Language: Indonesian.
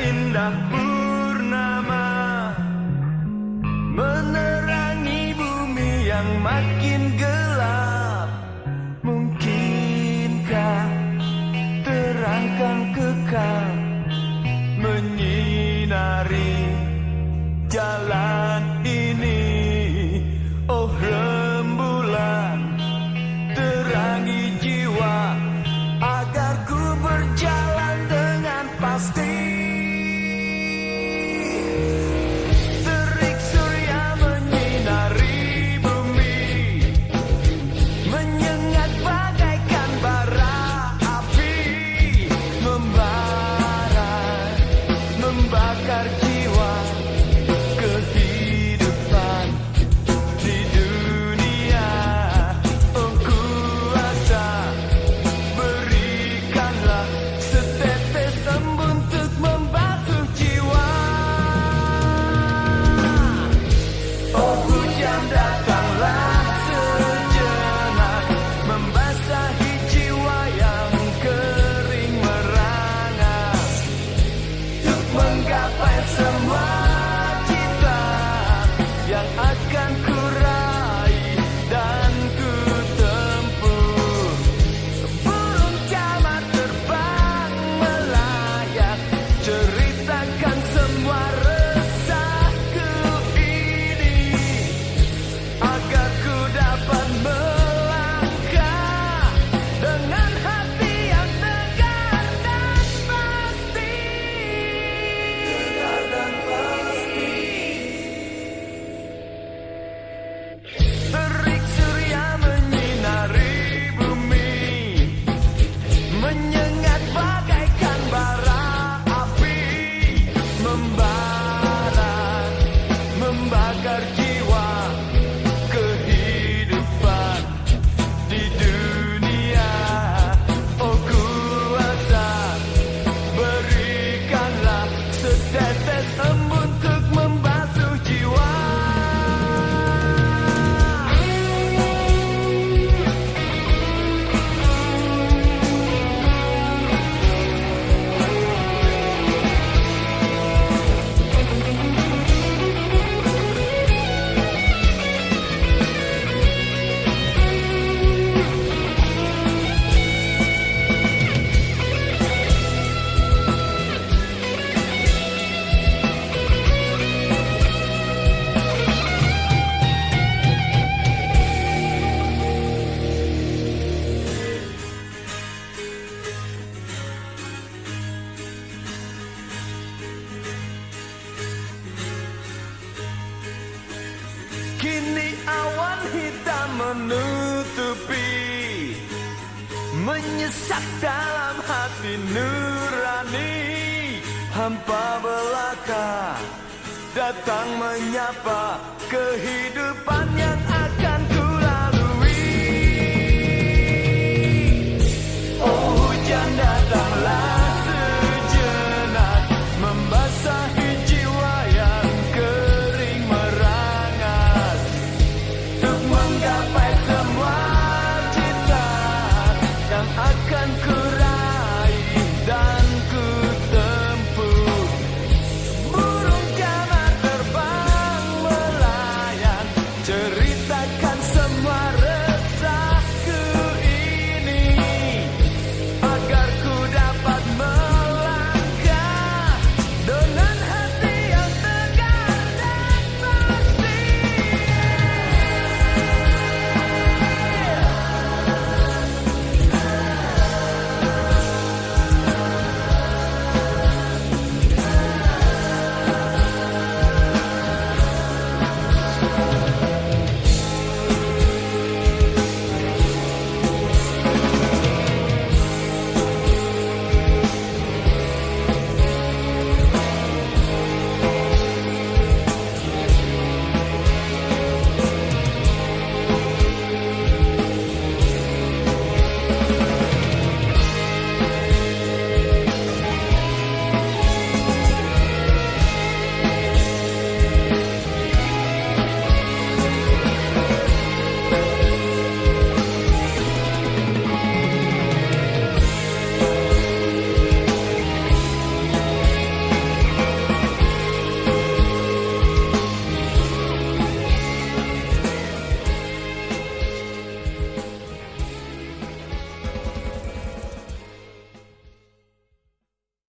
indah purnama menerangi bumi yang makin gelap. Kini awan hitam menutupi menyesak dalam hati nurani. Hampa belaka Datang menyapa kehidupan yang